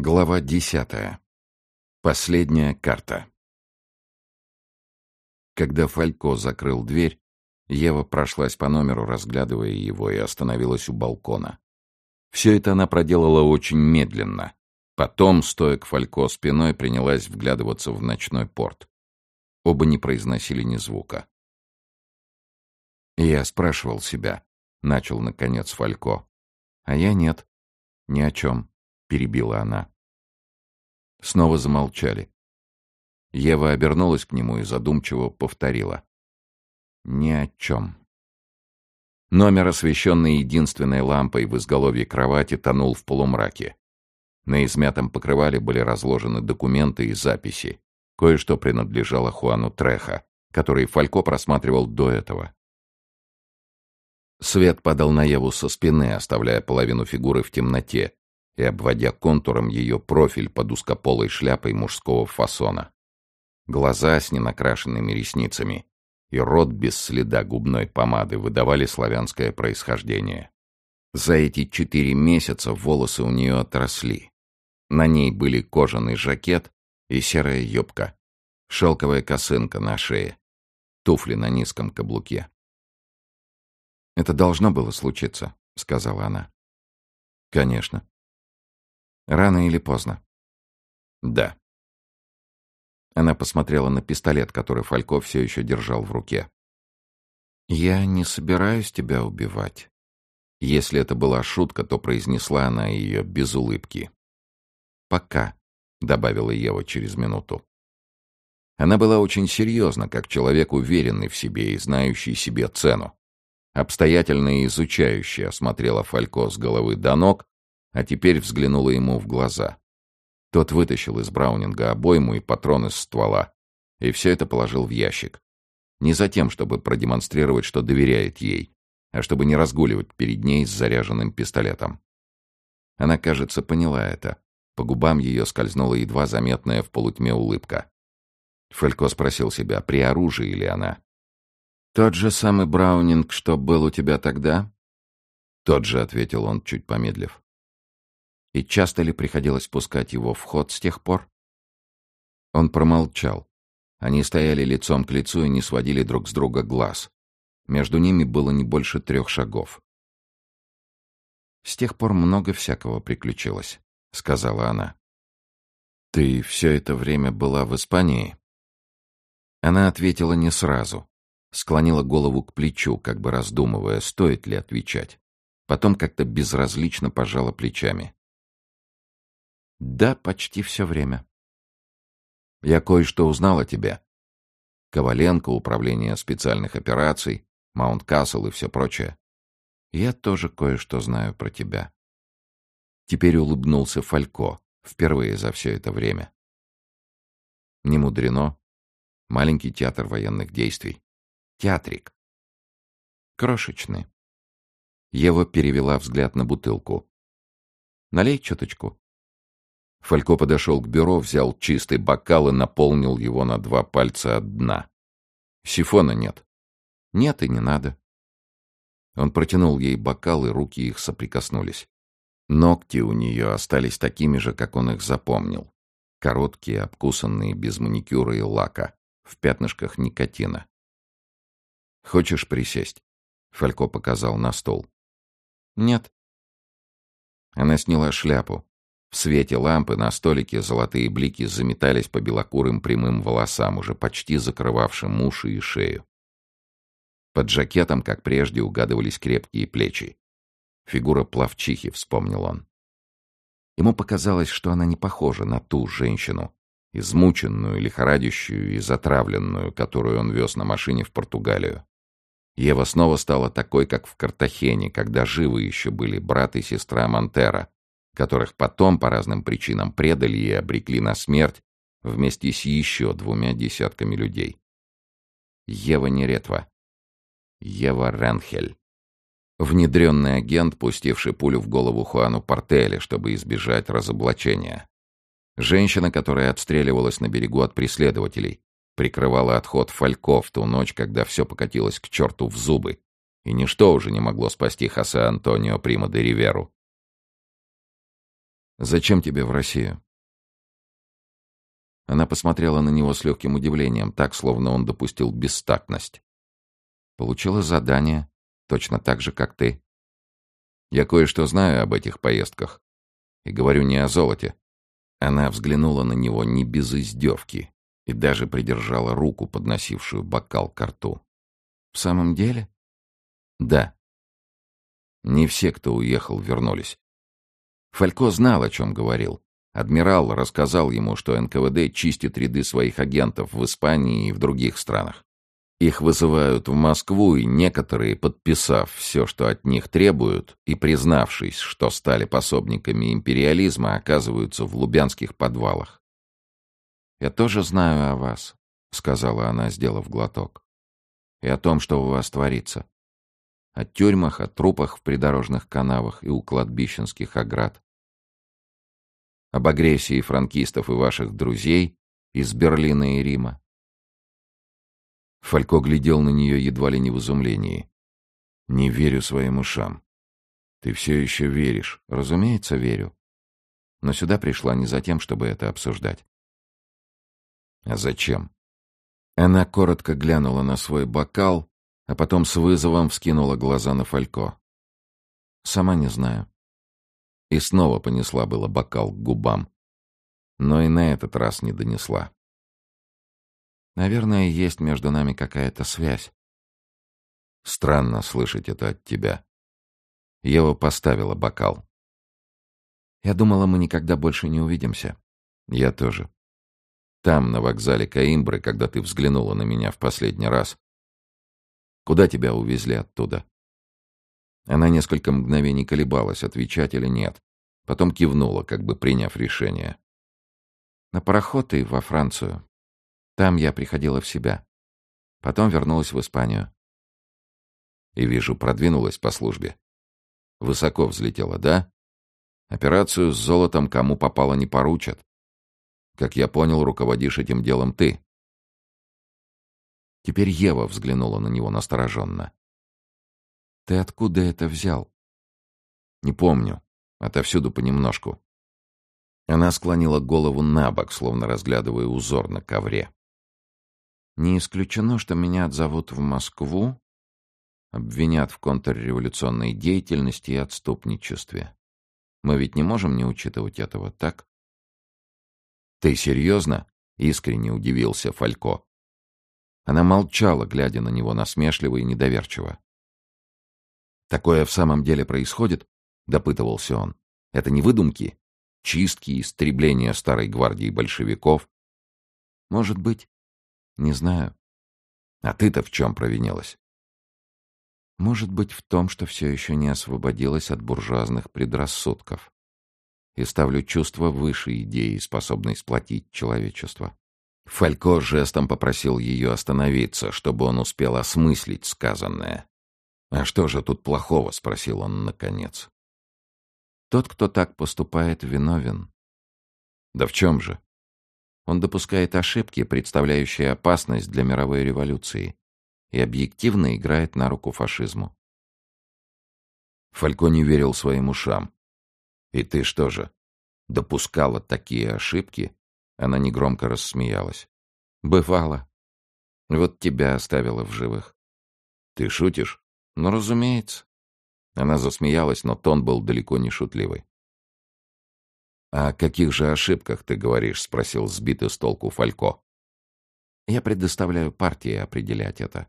Глава десятая. Последняя карта. Когда Фалько закрыл дверь, Ева прошлась по номеру, разглядывая его, и остановилась у балкона. Все это она проделала очень медленно. Потом, стоя к Фалько спиной, принялась вглядываться в ночной порт. Оба не произносили ни звука. «Я спрашивал себя», — начал, наконец, Фалько. «А я нет. Ни о чем». — перебила она. Снова замолчали. Ева обернулась к нему и задумчиво повторила. «Ни о чем». Номер, освещенный единственной лампой в изголовье кровати, тонул в полумраке. На измятом покрывале были разложены документы и записи. Кое-что принадлежало Хуану Треха, который Фалько просматривал до этого. Свет падал на Еву со спины, оставляя половину фигуры в темноте, и обводя контуром ее профиль под узкополой шляпой мужского фасона. Глаза с ненакрашенными ресницами и рот без следа губной помады выдавали славянское происхождение. За эти четыре месяца волосы у нее отросли. На ней были кожаный жакет и серая юбка, шелковая косынка на шее, туфли на низком каблуке. «Это должно было случиться», — сказала она. «Конечно. Рано или поздно? Да. Она посмотрела на пистолет, который Фалько все еще держал в руке. «Я не собираюсь тебя убивать». Если это была шутка, то произнесла она ее без улыбки. «Пока», — добавила Ева через минуту. Она была очень серьезна, как человек, уверенный в себе и знающий себе цену. Обстоятельно и изучающе осмотрела Фалько с головы до ног а теперь взглянула ему в глаза. Тот вытащил из Браунинга обойму и патрон из ствола, и все это положил в ящик. Не за тем, чтобы продемонстрировать, что доверяет ей, а чтобы не разгуливать перед ней с заряженным пистолетом. Она, кажется, поняла это. По губам ее скользнула едва заметная в полутьме улыбка. Фелько спросил себя, при оружии ли она. «Тот же самый Браунинг, что был у тебя тогда?» «Тот же», — ответил он, чуть помедлив. И часто ли приходилось пускать его в ход с тех пор? Он промолчал. Они стояли лицом к лицу и не сводили друг с друга глаз. Между ними было не больше трех шагов. «С тех пор много всякого приключилось», — сказала она. «Ты все это время была в Испании?» Она ответила не сразу. Склонила голову к плечу, как бы раздумывая, стоит ли отвечать. Потом как-то безразлично пожала плечами. Да, почти все время. Я кое-что узнал о тебе. Коваленко, управление специальных операций, Маунт Касл и все прочее. Я тоже кое-что знаю про тебя. Теперь улыбнулся Фалько, впервые за все это время. Не мудрено. Маленький театр военных действий. Театрик. Крошечный. Ева перевела взгляд на бутылку. Налей чуточку. Фалько подошел к бюро, взял чистый бокал и наполнил его на два пальца от дна. Сифона нет. Нет и не надо. Он протянул ей бокал, и руки их соприкоснулись. Ногти у нее остались такими же, как он их запомнил. Короткие, обкусанные, без маникюра и лака, в пятнышках никотина. «Хочешь присесть?» — Фалько показал на стол. «Нет». Она сняла шляпу, в свете лампы на столике золотые блики заметались по белокурым прямым волосам, уже почти закрывавшим уши и шею. Под жакетом, как прежде, угадывались крепкие плечи. Фигура плавчихи, вспомнил он. Ему показалось, что она не похожа на ту женщину, измученную, лихорадящую и затравленную, которую он вез на машине в Португалию. Ева снова стала такой, как в Картахене, когда живы еще были брат и сестра Монтера, которых потом по разным причинам предали и обрекли на смерть вместе с еще двумя десятками людей. Ева Неретва. Ева Ренхель. Внедренный агент, пустивший пулю в голову Хуану Портеля, чтобы избежать разоблачения. Женщина, которая отстреливалась на берегу от преследователей, прикрывала отход Фалько в ту ночь, когда все покатилось к черту в зубы, и ничто уже не могло спасти Хосе Антонио Прима де Риверу. Зачем тебе в Россию? Она посмотрела на него с легким удивлением, так, словно он допустил бестактность. Получила задание, точно так же, как ты. Я кое-что знаю об этих поездках. И говорю не о золоте. Она взглянула на него не без издевки и даже придержала руку, подносившую бокал к рту. «В самом деле?» «Да». Не все, кто уехал, вернулись. Фалько знал, о чем говорил. Адмирал рассказал ему, что НКВД чистит ряды своих агентов в Испании и в других странах. Их вызывают в Москву, и некоторые, подписав все, что от них требуют, и признавшись, что стали пособниками империализма, оказываются в лубянских подвалах. «Я тоже знаю о вас», — сказала она, сделав глоток. «И о том, что у вас творится. О тюрьмах, о трупах в придорожных канавах и у кладбищенских оград. Об агрессии франкистов и ваших друзей из Берлина и Рима Фалько глядел на нее едва ли не в изумлении. «Не верю своим ушам». «Ты все еще веришь?» «Разумеется, верю. Но сюда пришла не за тем, чтобы это обсуждать». «А зачем?» Она коротко глянула на свой бокал, а потом с вызовом вскинула глаза на Фалько. «Сама не знаю». И снова понесла было бокал к губам. Но и на этот раз не донесла. Наверное, есть между нами какая-то связь. Странно слышать это от тебя. Ева поставила бокал. Я думала, мы никогда больше не увидимся. Я тоже. Там, на вокзале Каимбры, когда ты взглянула на меня в последний раз. Куда тебя увезли оттуда? Она несколько мгновений колебалась, отвечать или нет. Потом кивнула, как бы приняв решение. На пароход и во Францию. Там я приходила в себя. Потом вернулась в Испанию. И, вижу, продвинулась по службе. Высоко взлетела, да? Операцию с золотом кому попало не поручат. Как я понял, руководишь этим делом ты. Теперь Ева взглянула на него настороженно. «Ты откуда это взял?» «Не помню. Отовсюду понемножку». Она склонила голову на бок, словно разглядывая узор на ковре. Не исключено, что меня отзовут в Москву, обвинят в контрреволюционной деятельности и отступничестве. Мы ведь не можем не учитывать этого, так? Ты серьезно? Искренне удивился Фалько. Она молчала, глядя на него насмешливо и недоверчиво. «Такое в самом деле происходит?» — допытывался он. «Это не выдумки? Чистки, истребление старой гвардии большевиков?» «Может быть. Не знаю. А ты-то в чем провинилась? Может быть, в том, что все еще не освободилась от буржуазных предрассудков. И ставлю чувство выше идеи, способной сплотить человечество. Фалько жестом попросил ее остановиться, чтобы он успел осмыслить сказанное. «А что же тут плохого?» — спросил он наконец. «Тот, кто так поступает, виновен». «Да в чем же?» Он допускает ошибки, представляющие опасность для мировой революции, и объективно играет на руку фашизму. Фалько не верил своим ушам. «И ты что же, допускала такие ошибки?» Она негромко рассмеялась. «Бывало. Вот тебя оставила в живых». «Ты шутишь?» «Ну, разумеется». Она засмеялась, но тон был далеко не шутливый. «О каких же ошибках ты говоришь?» — спросил сбитый с толку Фалько. «Я предоставляю партии определять это.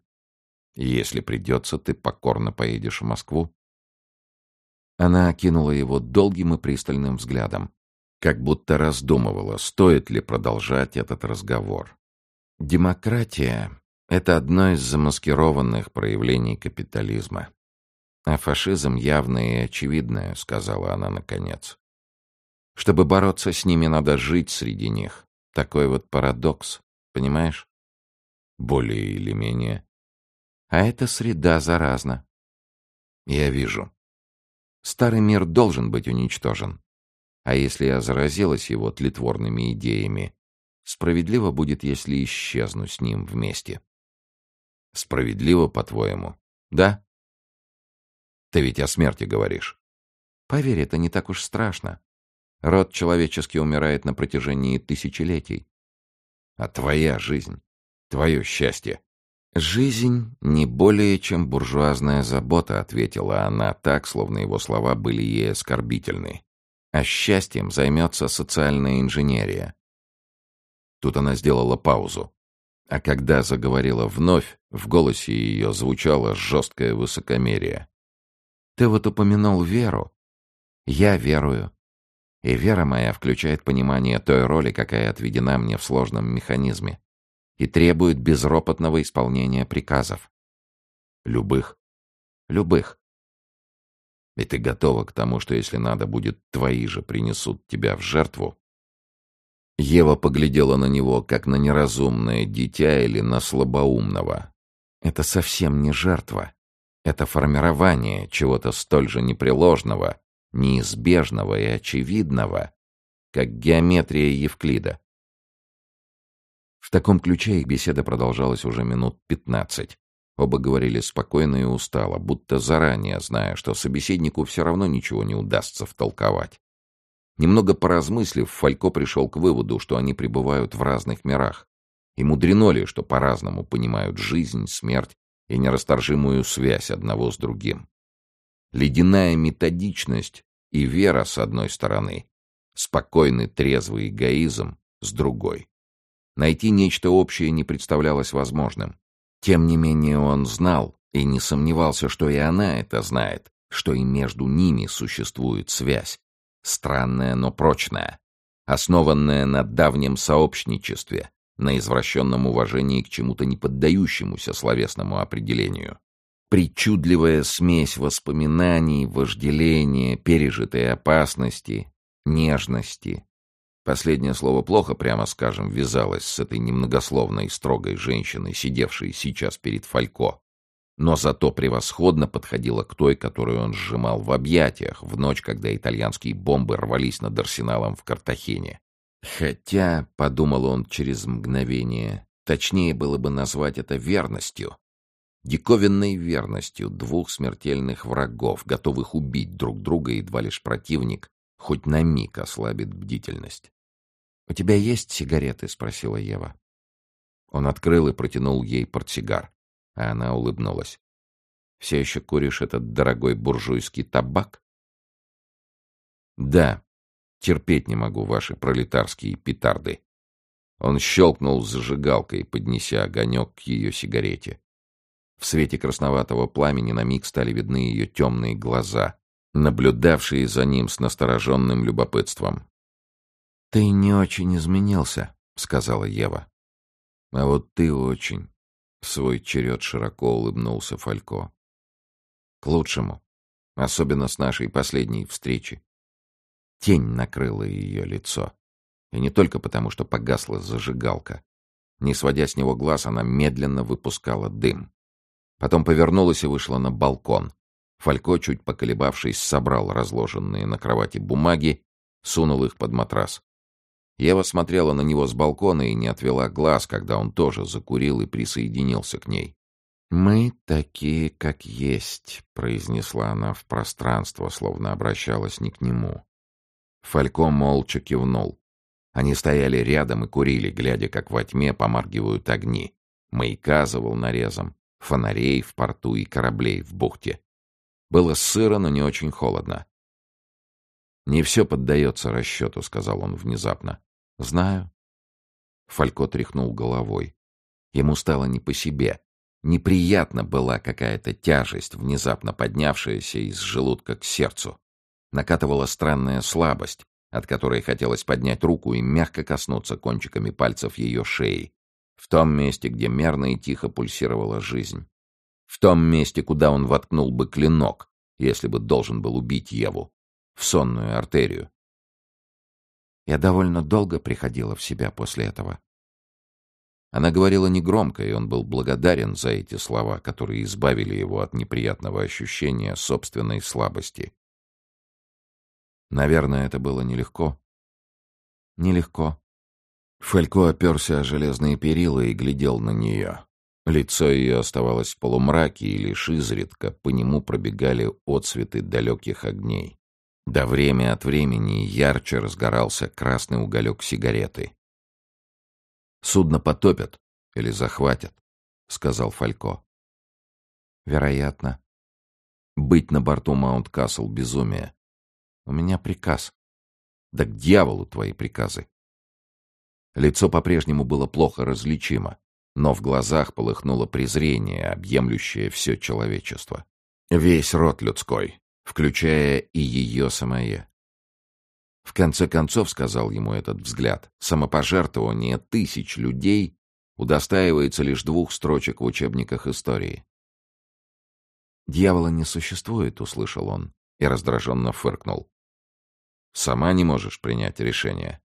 Если придется, ты покорно поедешь в Москву». Она окинула его долгим и пристальным взглядом, как будто раздумывала, стоит ли продолжать этот разговор. «Демократия — это одно из замаскированных проявлений капитализма. А фашизм явное и очевидное», — сказала она наконец. Чтобы бороться с ними, надо жить среди них. Такой вот парадокс, понимаешь? Более или менее. А эта среда заразна. Я вижу. Старый мир должен быть уничтожен. А если я заразилась его тлетворными идеями, справедливо будет, если исчезну с ним вместе. Справедливо, по-твоему? Да? Ты ведь о смерти говоришь. Поверь, это не так уж страшно. Род человеческий умирает на протяжении тысячелетий. А твоя жизнь, твое счастье. «Жизнь не более, чем буржуазная забота», — ответила она так, словно его слова были ей оскорбительны. «А счастьем займется социальная инженерия». Тут она сделала паузу. А когда заговорила вновь, в голосе ее звучало жесткое высокомерие. «Ты вот упомянул веру. Я верую. И вера моя включает понимание той роли, какая отведена мне в сложном механизме, и требует безропотного исполнения приказов. Любых. Любых. И ты готова к тому, что если надо будет, твои же принесут тебя в жертву? Ева поглядела на него, как на неразумное дитя или на слабоумного. Это совсем не жертва. Это формирование чего-то столь же непреложного, неизбежного и очевидного, как геометрия Евклида. В таком ключе их беседа продолжалась уже минут пятнадцать. Оба говорили спокойно и устало, будто заранее зная, что собеседнику все равно ничего не удастся втолковать. Немного поразмыслив, Фалько пришел к выводу, что они пребывают в разных мирах. И мудрено ли, что по-разному понимают жизнь, смерть и нерасторжимую связь одного с другим. Ледяная методичность и вера с одной стороны, спокойный трезвый эгоизм с другой. Найти нечто общее не представлялось возможным. Тем не менее он знал и не сомневался, что и она это знает, что и между ними существует связь. Странная, но прочная, основанная на давнем сообщничестве, на извращенном уважении к чему-то не поддающемуся словесному определению причудливая смесь воспоминаний, вожделения, пережитой опасности, нежности. Последнее слово плохо, прямо скажем, вязалось с этой немногословной и строгой женщиной, сидевшей сейчас перед Фалько. Но зато превосходно подходило к той, которую он сжимал в объятиях в ночь, когда итальянские бомбы рвались над арсеналом в Картахене. Хотя, — подумал он через мгновение, — точнее было бы назвать это верностью, диковинной верностью двух смертельных врагов, готовых убить друг друга, едва лишь противник хоть на миг ослабит бдительность. «У тебя есть сигареты?» — спросила Ева. Он открыл и протянул ей портсигар, а она улыбнулась. «Все еще куришь этот дорогой буржуйский табак?» «Да, терпеть не могу ваши пролетарские петарды». Он щелкнул зажигалкой, поднеся огонек к ее сигарете. В свете красноватого пламени на миг стали видны ее темные глаза, наблюдавшие за ним с настороженным любопытством. «Ты не очень изменился», — сказала Ева. «А вот ты очень», — в свой черед широко улыбнулся Фалько. «К лучшему, особенно с нашей последней встречи». Тень накрыла ее лицо. И не только потому, что погасла зажигалка. Не сводя с него глаз, она медленно выпускала дым. Потом повернулась и вышла на балкон. Фалько, чуть поколебавшись, собрал разложенные на кровати бумаги, сунул их под матрас. Ева смотрела на него с балкона и не отвела глаз, когда он тоже закурил и присоединился к ней. «Мы такие, как есть», — произнесла она в пространство, словно обращалась не к нему. Фалько молча кивнул. Они стояли рядом и курили, глядя, как во тьме помаргивают огни. Маяка за волнорезом, фонарей в порту и кораблей в бухте. Было сыро, но не очень холодно. «Не все поддается расчету», — сказал он внезапно. «Знаю». Фалько тряхнул головой. Ему стало не по себе. Неприятно была какая-то тяжесть, внезапно поднявшаяся из желудка к сердцу. Накатывала странная слабость, от которой хотелось поднять руку и мягко коснуться кончиками пальцев ее шеи, в том месте, где мерно и тихо пульсировала жизнь. В том месте, куда он воткнул бы клинок, если бы должен был убить Еву. В сонную артерию. Я довольно долго приходила в себя после этого. Она говорила негромко, и он был благодарен за эти слова, которые избавили его от неприятного ощущения собственной слабости. Наверное, это было нелегко. Нелегко. Фалько оперся о железные перила и глядел на нее. Лицо ее оставалось в полумраке, и лишь изредка по нему пробегали отсветы далеких огней. Да время от времени ярче разгорался красный уголек сигареты. «Судно потопят или захватят», — сказал Фалько. «Вероятно. Быть на борту Маунт-Касл — безумие. У меня приказ. Да к дьяволу твои приказы. Лицо по-прежнему было плохо различимо, но в глазах полыхнуло презрение, объемлющее все человечество. Весь род людской, включая и ее самое. В конце концов, сказал ему этот взгляд, самопожертвование тысяч людей удостаивается лишь двух строчек в учебниках истории. «Дьявола не существует», — услышал он и раздраженно фыркнул. «Сама не можешь принять решение».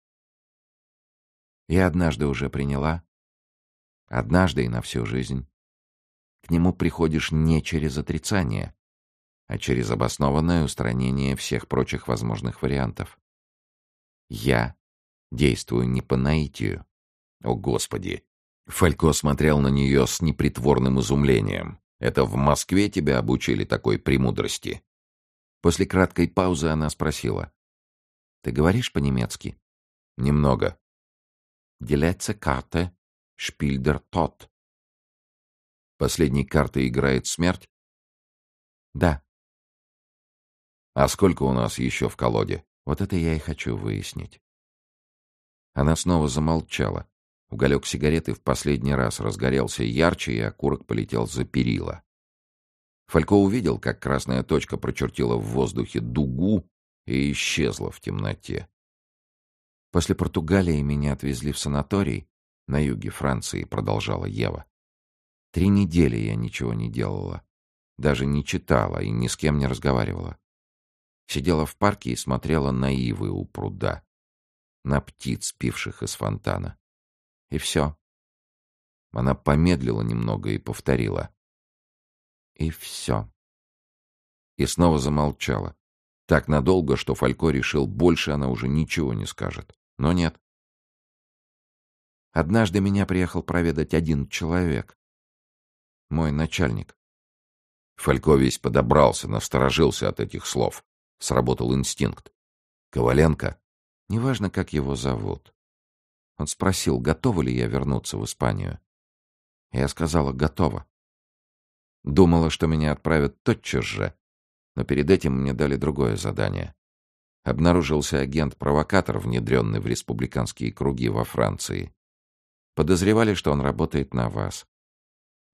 «Я однажды уже приняла. Однажды и на всю жизнь. К нему приходишь не через отрицание, а через обоснованное устранение всех прочих возможных вариантов. Я действую не по наитию. О, Господи! Фалько смотрел на нее с непритворным изумлением. Это в Москве тебя обучили такой премудрости? После краткой паузы она спросила. «Ты говоришь по-немецки?» «Немного». «Делеться карте, шпильдер тот». «Последней картой играет смерть?» «Да». А сколько у нас еще в колоде? Вот это я и хочу выяснить. Она снова замолчала. Уголек сигареты в последний раз разгорелся ярче, и окурок полетел за перила. Фалько увидел, как красная точка прочертила в воздухе дугу и исчезла в темноте. «После Португалии меня отвезли в санаторий на юге Франции», — продолжала Ева. «Три недели я ничего не делала. Даже не читала и ни с кем не разговаривала. Сидела в парке и смотрела на ивы у пруда, на птиц, пивших из фонтана. И все. Она помедлила немного и повторила. И все. И снова замолчала. Так надолго, что Фалько решил, больше она уже ничего не скажет. Но нет. Однажды меня приехал проведать один человек. Мой начальник. Фалько весь подобрался, насторожился от этих слов. Сработал инстинкт. Коваленко? Неважно, как его зовут. Он спросил, готова ли я вернуться в Испанию. Я сказала, готова. Думала, что меня отправят тотчас же, но перед этим мне дали другое задание. Обнаружился агент-провокатор, внедренный в республиканские круги во Франции. Подозревали, что он работает на вас.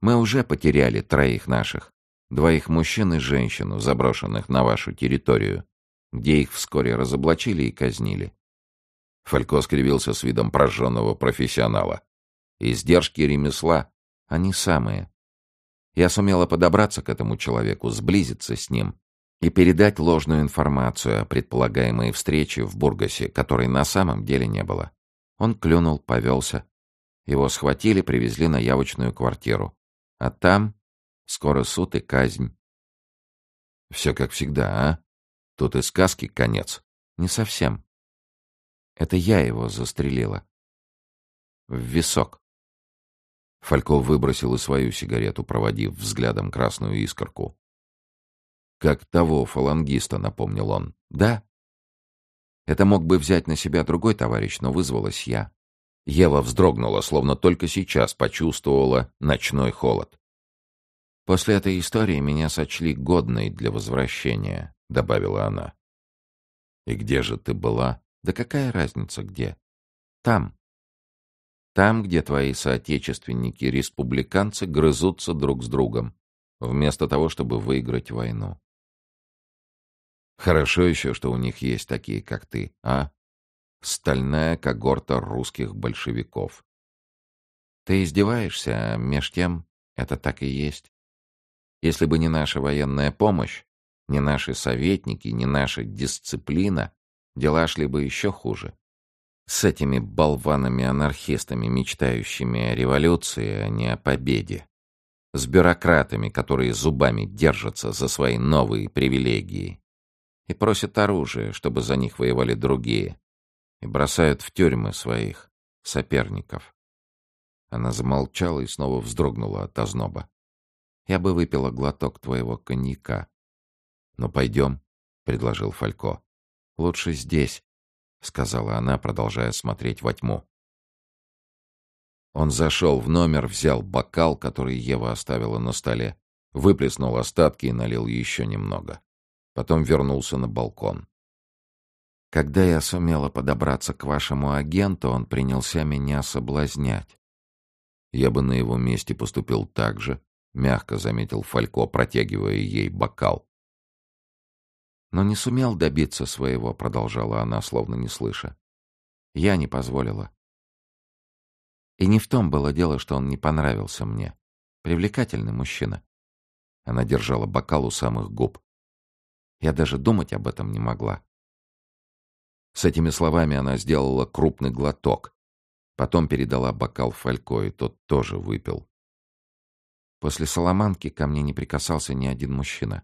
Мы уже потеряли троих наших. Двоих мужчин и женщину, заброшенных на вашу территорию, где их вскоре разоблачили и казнили. Фалько скривился с видом прожженного профессионала. Издержки ремесла, они самые. Я сумела подобраться к этому человеку, сблизиться с ним и передать ложную информацию о предполагаемой встрече в Бургасе, которой на самом деле не было. Он клюнул, повелся. Его схватили, привезли на явочную квартиру. А там Скоро суд и казнь. Все как всегда, а? Тут и сказки конец. Не совсем. Это я его застрелила. В висок. Фальков выбросил и свою сигарету, проводив взглядом красную искорку. «Как того фалангиста», — напомнил он. «Да». Это мог бы взять на себя другой товарищ, но вызвалась я. Ева вздрогнула, словно только сейчас почувствовала ночной холод. «После этой истории меня сочли годной для возвращения», — добавила она. «И где же ты была?» «Да какая разница где?» «Там. Там, где твои соотечественники-республиканцы грызутся друг с другом, вместо того, чтобы выиграть войну». «Хорошо еще, что у них есть такие, как ты, а? Стальная когорта русских большевиков». «Ты издеваешься, а меж тем это так и есть». Если бы не наша военная помощь, не наши советники, не наша дисциплина, дела шли бы еще хуже. С этими болванами-анархистами, мечтающими о революции, а не о победе. С бюрократами, которые зубами держатся за свои новые привилегии. И просят оружие, чтобы за них воевали другие. И бросают в тюрьмы своих соперников. Она замолчала и снова вздрогнула от озноба. Я бы выпила глоток твоего коньяка. — Ну, пойдем, — предложил Фалько. «Лучше здесь», — сказала она, продолжая смотреть во тьму. Он зашел в номер, взял бокал, который Ева оставила на столе, выплеснул остатки и налил еще немного. Потом вернулся на балкон. Когда я сумела подобраться к вашему агенту, он принялся меня соблазнять. Я бы на его месте поступил так же, мягко заметил Фалько, протягивая ей бокал. Но не сумел добиться своего, продолжала она, словно не слыша. Я не позволила. И не в том было дело, что он не понравился мне. Привлекательный мужчина. Она держала бокал у самых губ. Я даже думать об этом не могла. С этими словами она сделала крупный глоток. Потом передала бокал Фалько, и тот тоже выпил. После Соломанки ко мне не прикасался ни один мужчина.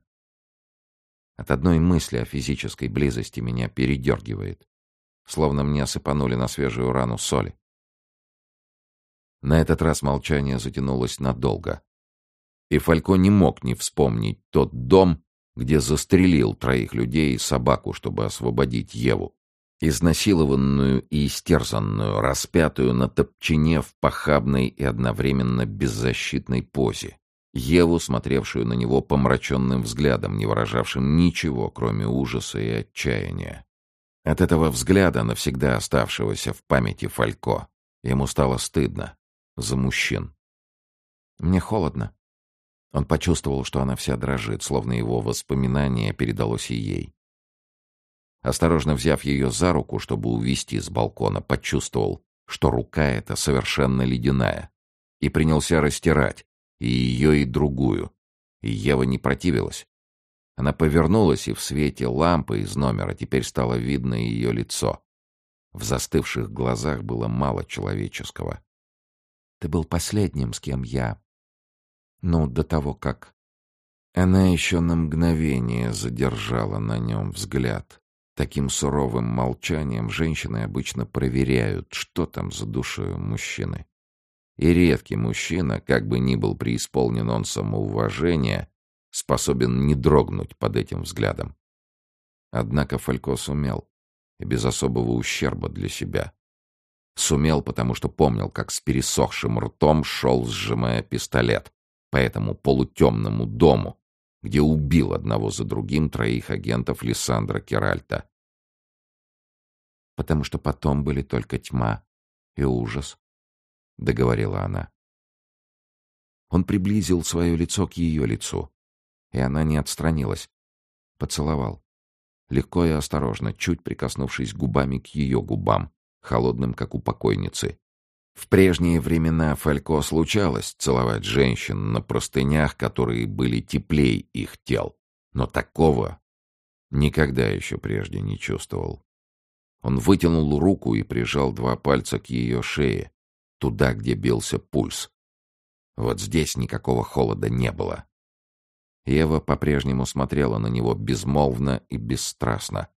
От одной мысли о физической близости меня передергивает. Словно мне осыпанули на свежую рану соли. На этот раз молчание затянулось надолго. И Фалько не мог не вспомнить тот дом, где застрелил троих людей и собаку, чтобы освободить Еву изнасилованную и истерзанную, распятую на топчине в похабной и одновременно беззащитной позе. Еву, смотревшую на него помраченным взглядом, не выражавшим ничего, кроме ужаса и отчаяния. От этого взгляда, навсегда оставшегося в памяти Фалько, ему стало стыдно за мужчин. «Мне холодно». Он почувствовал, что она вся дрожит, словно его воспоминание передалось и ей. Осторожно взяв ее за руку, чтобы увести с балкона, почувствовал, что рука эта совершенно ледяная, и принялся растирать и ее, и другую. И Ева не противилась. Она повернулась, и в свете лампы из номера теперь стало видно ее лицо. В застывших глазах было мало человеческого. «Ты был последним, с кем я...» «Ну, до того, как...» Она еще на мгновение задержала на нем взгляд. Таким суровым молчанием женщины обычно проверяют, что там за душой мужчины. И редкий мужчина, как бы ни был преисполнен он самоуважения, способен не дрогнуть под этим взглядом. Однако Фалько сумел, и без особого ущерба для себя. Сумел, потому что помнил, как с пересохшим ртом шел, сжимая пистолет, по этому полутемному дому, где убил одного за другим троих агентов Лиссандра Керальта. Потому что потом были только тьма и ужас, — договорила она. Он приблизил свое лицо к ее лицу, и она не отстранилась. Поцеловал. Легко и осторожно, чуть прикоснувшись губами к ее губам, холодным, как у покойницы. В прежние времена Фалько случалось целовать женщин на простынях, которые были теплей их тел, но такого никогда еще прежде не чувствовал. Он вытянул руку и прижал два пальца к ее шее, туда, где бился пульс. Вот здесь никакого холода не было. Ева по-прежнему смотрела на него безмолвно и бесстрастно.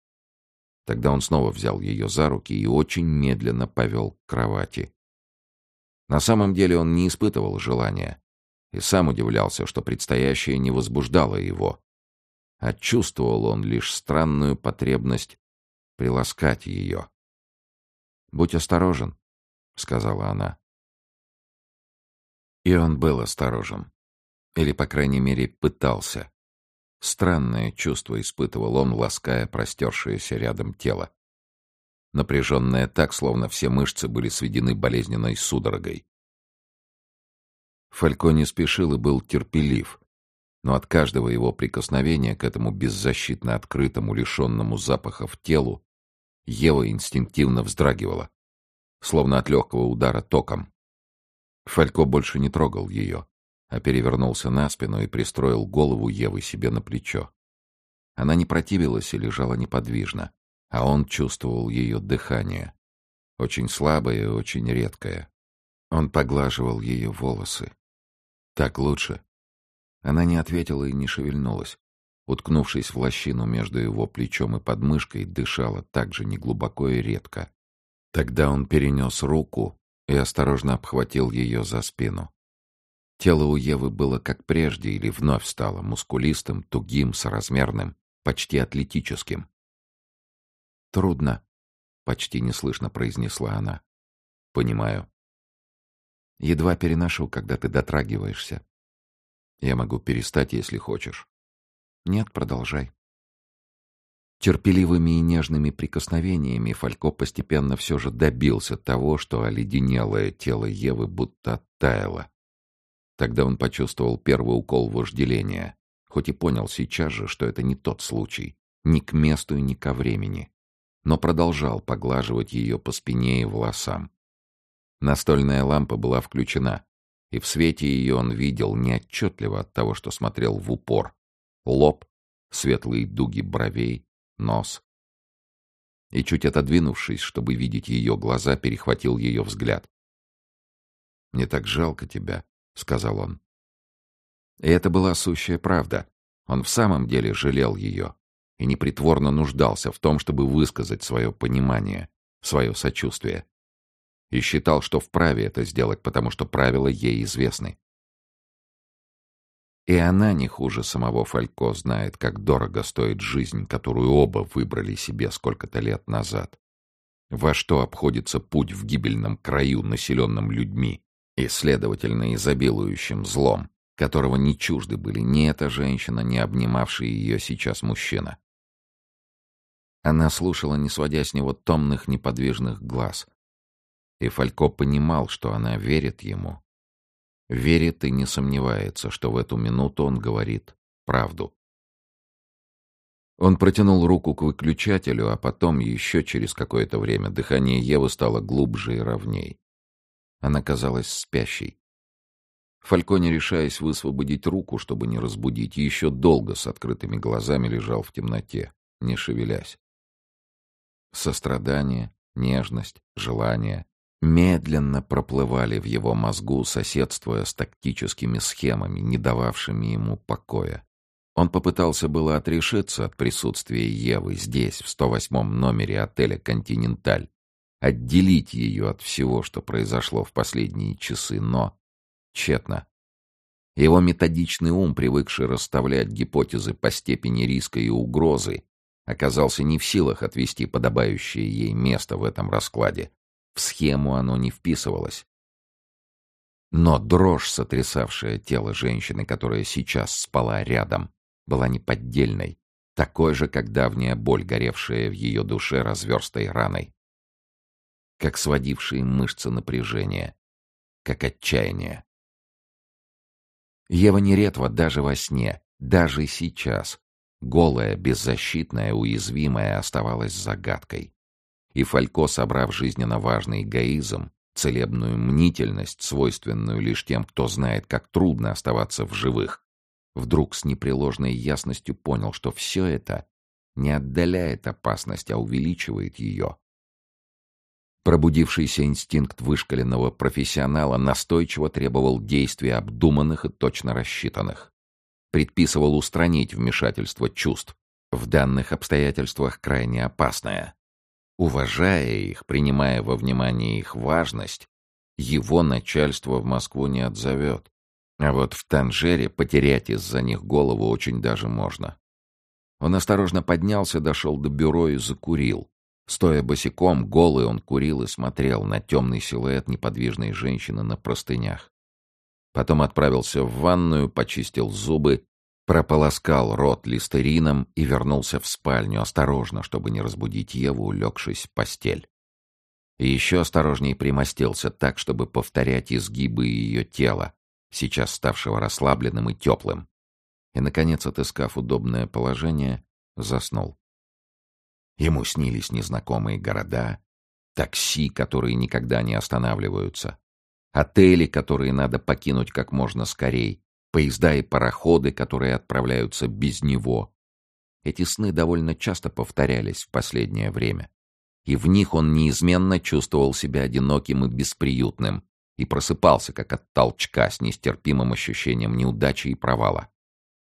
Тогда он снова взял ее за руки и очень медленно повел к кровати. На самом деле он не испытывал желания и сам удивлялся, что предстоящее не возбуждало его. А он лишь странную потребность приласкать ее. «Будь осторожен», — сказала она. И он был осторожен. Или, по крайней мере, пытался. Странное чувство испытывал он, лаская простершееся рядом тело напряженная так, словно все мышцы были сведены болезненной судорогой. Фалько не спешил и был терпелив, но от каждого его прикосновения к этому беззащитно открытому, лишенному запахов телу, Ева инстинктивно вздрагивала, словно от легкого удара током. Фалько больше не трогал ее, а перевернулся на спину и пристроил голову Евы себе на плечо. Она не противилась и лежала неподвижно а он чувствовал ее дыхание. Очень слабое и очень редкое. Он поглаживал ее волосы. «Так лучше». Она не ответила и не шевельнулась. Уткнувшись в лощину между его плечом и подмышкой, дышала так же неглубоко и редко. Тогда он перенес руку и осторожно обхватил ее за спину. Тело у Евы было как прежде или вновь стало мускулистым, тугим, соразмерным, почти атлетическим. «Трудно», — почти неслышно произнесла она. «Понимаю. Едва переношу, когда ты дотрагиваешься. Я могу перестать, если хочешь». «Нет, продолжай». Терпеливыми и нежными прикосновениями Фалько постепенно все же добился того, что оледенелое тело Евы будто оттаяло. Тогда он почувствовал первый укол вожделения, хоть и понял сейчас же, что это не тот случай, ни к месту и ни ко времени, но продолжал поглаживать ее по спине и волосам. Настольная лампа была включена, и в свете ее он видел неотчетливо от того, что смотрел в упор. Лоб, светлые дуги бровей, нос. И чуть отодвинувшись, чтобы видеть ее глаза, перехватил ее взгляд. «Мне так жалко тебя», — сказал он. И это была сущая правда. Он в самом деле жалел ее и непритворно нуждался в том, чтобы высказать свое понимание, свое сочувствие. И считал, что вправе это сделать, потому что правила ей известны. И она не хуже самого Фалько знает, как дорого стоит жизнь, которую оба выбрали себе сколько-то лет назад. Во что обходится путь в гибельном краю, населенном людьми, и, следовательно, изобилующим злом, которого не чужды были ни эта женщина, ни обнимавший ее сейчас мужчина. Она слушала, не сводя с него томных неподвижных глаз. И Фалько понимал, что она верит ему, верит и не сомневается, что в эту минуту он говорит правду. Он протянул руку к выключателю, а потом, еще через какое-то время, дыхание Евы стало глубже и ровней. Она казалась спящей. Фалько, не решаясь высвободить руку, чтобы не разбудить, еще долго с открытыми глазами лежал в темноте, не шевелясь. Сострадание, нежность, желание, медленно проплывали в его мозгу, соседствуя с тактическими схемами, не дававшими ему покоя. Он попытался было отрешиться от присутствия Евы здесь, в 108-м номере отеля «Континенталь», отделить ее от всего, что произошло в последние часы, но тщетно. Его методичный ум, привыкший расставлять гипотезы по степени риска и угрозы, оказался не в силах отвести подобающее ей место в этом раскладе, в схему оно не вписывалось. Но дрожь, сотрясавшая тело женщины, которая сейчас спала рядом, была неподдельной, такой же, как давняя боль, горевшая в ее душе разверстой раной. Как сводившие мышцы напряжения, как отчаяние. Ева Неретва даже во сне, даже сейчас, голая, беззащитная, уязвимая, оставалась загадкой и Фалько, собрав жизненно важный эгоизм, целебную мнительность, свойственную лишь тем, кто знает, как трудно оставаться в живых, вдруг с непреложной ясностью понял, что все это не отдаляет опасность, а увеличивает ее. Пробудившийся инстинкт вышкаленного профессионала настойчиво требовал действий обдуманных и точно рассчитанных. Предписывал устранить вмешательство чувств, в данных обстоятельствах крайне опасное. Уважая их, принимая во внимание их важность, его начальство в Москву не отзовет. А вот в Танжере потерять из-за них голову очень даже можно. Он осторожно поднялся, дошел до бюро и закурил. Стоя босиком, голый он курил и смотрел на темный силуэт неподвижной женщины на простынях. Потом отправился в ванную, почистил зубы прополоскал рот листерином и вернулся в спальню, осторожно, чтобы не разбудить Еву, улегшись в постель. И еще осторожнее примостился так, чтобы повторять изгибы ее тела, сейчас ставшего расслабленным и теплым. И, наконец, отыскав удобное положение, заснул. Ему снились незнакомые города, такси, которые никогда не останавливаются, отели, которые надо покинуть как можно скорей, поезда и пароходы, которые отправляются без него. Эти сны довольно часто повторялись в последнее время. И в них он неизменно чувствовал себя одиноким и бесприютным, и просыпался как от толчка с нестерпимым ощущением неудачи и провала.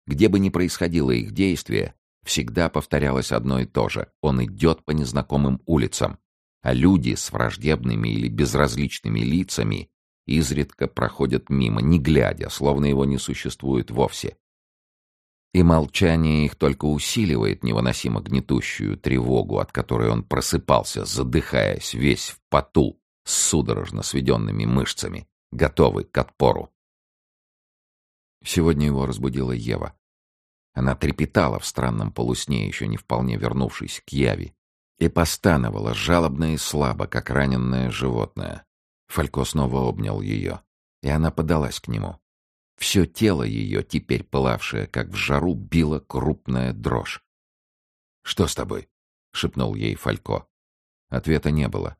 Где бы ни происходило их действие, всегда повторялось одно и то же. Он идет по незнакомым улицам, а люди с враждебными или безразличными лицами изредка проходят мимо, не глядя, словно его не существует вовсе. И молчание их только усиливает невыносимо гнетущую тревогу, от которой он просыпался, задыхаясь, весь в поту, с судорожно сведенными мышцами, готовый к отпору. Сегодня его разбудила Ева. Она трепетала в странном полусне, еще не вполне вернувшись к Яве, и постановала жалобно и слабо, как раненное животное. Фалько снова обнял ее, и она подалась к нему. Все тело ее, теперь пылавшее, как в жару, било крупная дрожь. «Что с тобой?» — шепнул ей Фалько. Ответа не было.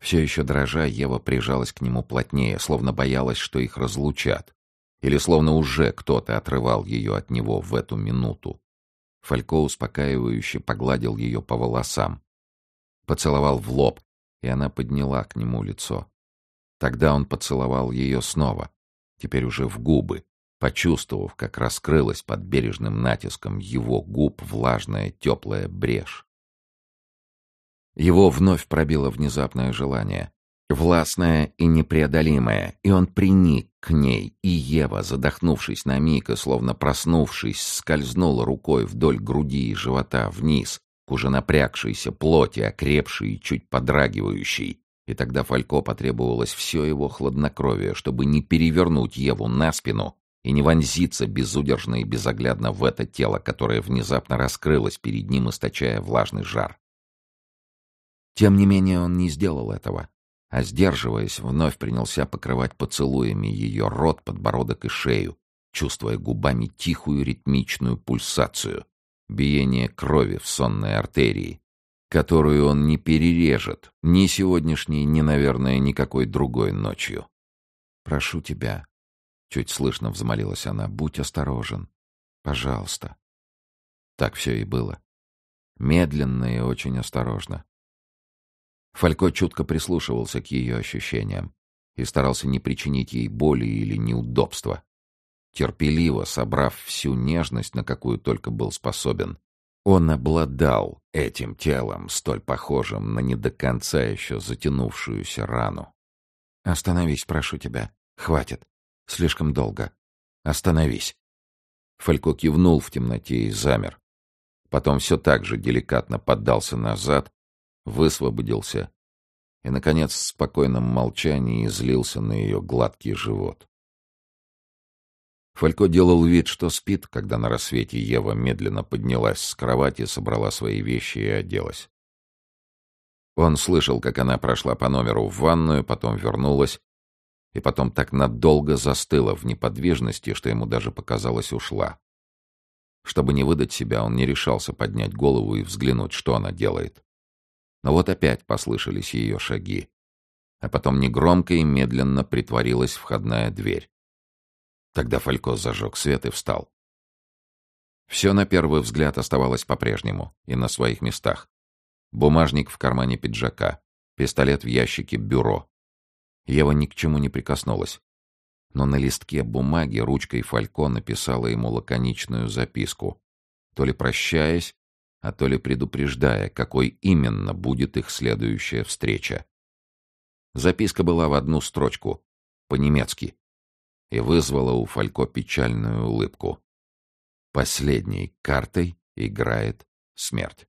Все еще дрожа, Ева прижалась к нему плотнее, словно боялась, что их разлучат. Или словно уже кто-то отрывал ее от него в эту минуту. Фалько успокаивающе погладил ее по волосам. Поцеловал в лоб, и она подняла к нему лицо. Тогда он поцеловал ее снова, теперь уже в губы, почувствовав, как раскрылась под бережным натиском его губ влажная теплая брешь. Его вновь пробило внезапное желание, властное и непреодолимое, и он приник к ней, и Ева, задохнувшись на миг и словно проснувшись, скользнула рукой вдоль груди и живота вниз, к уже напрягшейся плоти, окрепшей и чуть подрагивающей, и тогда Фалько потребовалось все его хладнокровие, чтобы не перевернуть Еву на спину и не вонзиться безудержно и безоглядно в это тело, которое внезапно раскрылось перед ним, источая влажный жар. Тем не менее он не сделал этого, а, сдерживаясь, вновь принялся покрывать поцелуями ее рот, подбородок и шею, чувствуя губами тихую ритмичную пульсацию, биение крови в сонной артерии, которую он не перережет ни сегодняшней, ни, наверное, никакой другой ночью. «Прошу тебя», — чуть слышно взмолилась она, — «будь осторожен. Пожалуйста». Так все и было. Медленно и очень осторожно. Фалько чутко прислушивался к ее ощущениям и старался не причинить ей боли или неудобства. Терпеливо, собрав всю нежность, на какую только был способен, он обладал этим телом, столь похожим на не до конца еще затянувшуюся рану. «Остановись, прошу тебя. Хватит. Слишком долго. Остановись». Фалько кивнул в темноте и замер. Потом все так же деликатно поддался назад, высвободился и, наконец, в спокойном молчании излился на ее гладкий живот. Фалько делал вид, что спит, когда на рассвете Ева медленно поднялась с кровати, собрала свои вещи и оделась. Он слышал, как она прошла по номеру в ванную, потом вернулась, и потом так надолго застыла в неподвижности, что ему даже показалось ушла. Чтобы не выдать себя, он не решался поднять голову и взглянуть, что она делает. Но вот опять послышались ее шаги, а потом негромко и медленно притворилась входная дверь. Тогда Фалько зажег свет и встал. Все на первый взгляд оставалось по-прежнему и на своих местах. Бумажник в кармане пиджака, пистолет в ящике бюро. Ева ни к чему не прикоснулась. Но на листке бумаги ручкой Фалько написала ему лаконичную записку, то ли прощаясь, а то ли предупреждая, какой именно будет их следующая встреча. Записка была в одну строчку, по-немецки и вызвала у Фалько печальную улыбку. Последней картой играет смерть.